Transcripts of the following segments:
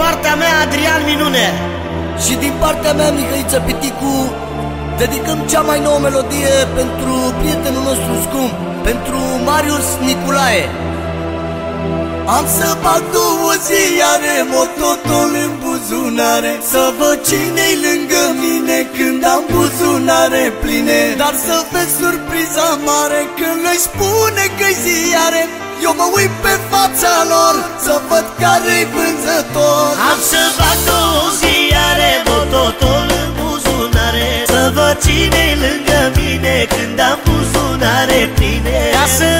partea mea Adrian Minune. Și din partea mea Mihăiță Piticu Dedicăm cea mai nouă melodie pentru prietenul nostru scump Pentru Marius Niculae Am să fac două ziare, mototol în buzunare Să văd cine lângă mine când am buzunare pline. Dar să vezi surpriza mare când îi spune că-i ziare eu mă uit pe fața lor Să văd care-i vânzător. Am să fac două ziare Mototol în buzunare Să văd cine lângă mine Când am buzunare pline. Ca să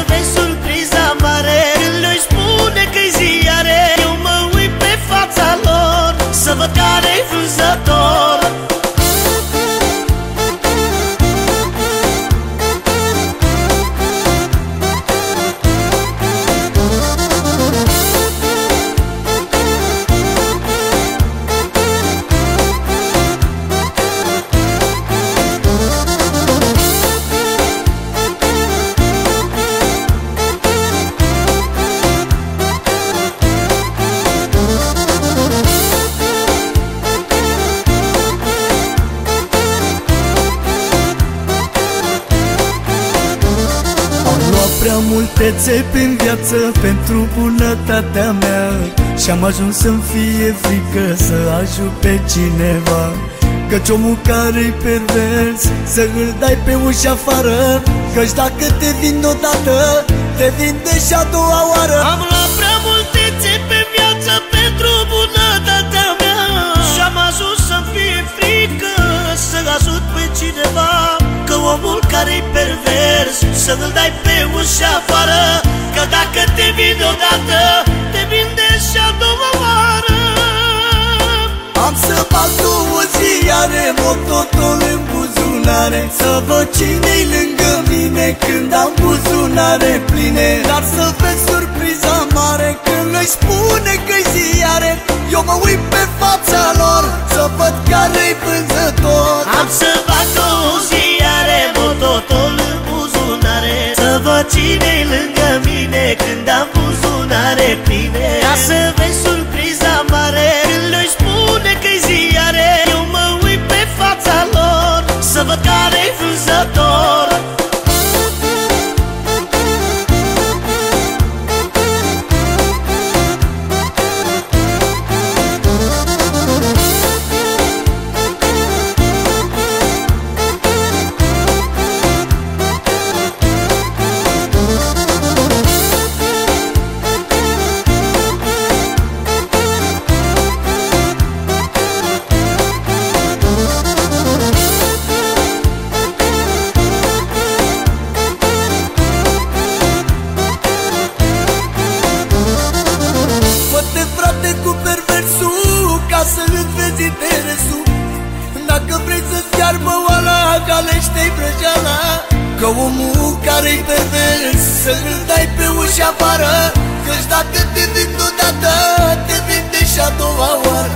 prea multe țepi în viață pentru bunătatea mea. Și-am ajuns să-mi fie frică să ajut pe cineva. Căci omul care-i pervers să îl dai pe ușa afară. Căci dacă te vin odată, te vinde și a doua oară. Am luat prea multe țepi pe viață pentru bunătatea mea. Și-am ajuns să-mi fie frică să ajut pe cineva. Că omul care-i pervers să-l dai pe ușa afară Că dacă te vin odată, te vinde și a doua oară. Am să fac două ziare, mototol în buzunare Să văd cine-i lângă mine când am buzunare pline. Dar să vezi surpriza mare când îi spune că-i ziare Eu mă uit pe fața lor să văd care-i vânzător Să văd cine-i lângă mine când am buzunare pline Ca să îți vezi interesul Dacă vrei să-ți fiarbă oala Galește-i vrăjeala Că omul care-i pervers Să-l dai pe ușa afară Căci dacă te vind odată Te vinde și a doua oară.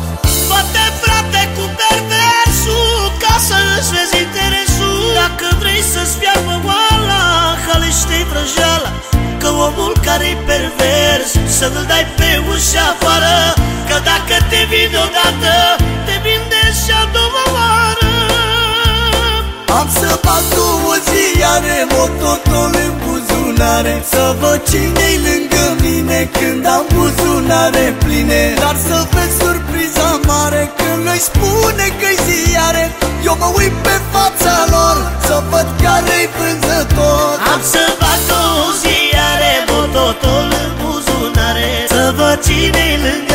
Fă-te frate cu perversul Ca să îți vezi interesul Dacă vrei să-ți fiarbă oala Hălește-i vrăjeala Că omul care-i pervers Să-l dai pe ușa afară. Că dacă te vinde odată Te vinde și a doua oară Am să fac două ziare Mototol în buzunare. Să văd cine-i lângă mine Când am buzunare pline. Dar să vezi surpriza mare Când îi spune că-i ziare. Eu mă uit pe fața lor Să văd care-i vânzător. Am să fac două ziare Mototol în buzunare. Să văd cine-i lângă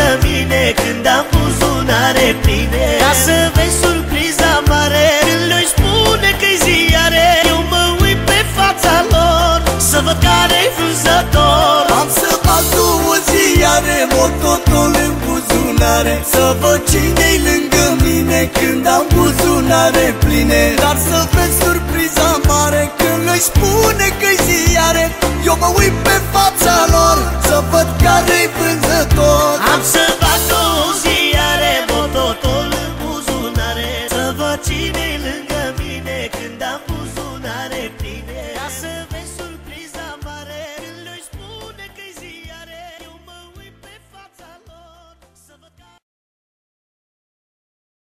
refuzător Am să fac două ziare, mototul în buzunare. Să văd cine-i lângă mine când am buzunare pline. Dar să vezi surpriza mare când îi spune că-i ziare. Eu mă uit pe fața lor să văd care-i vânzător.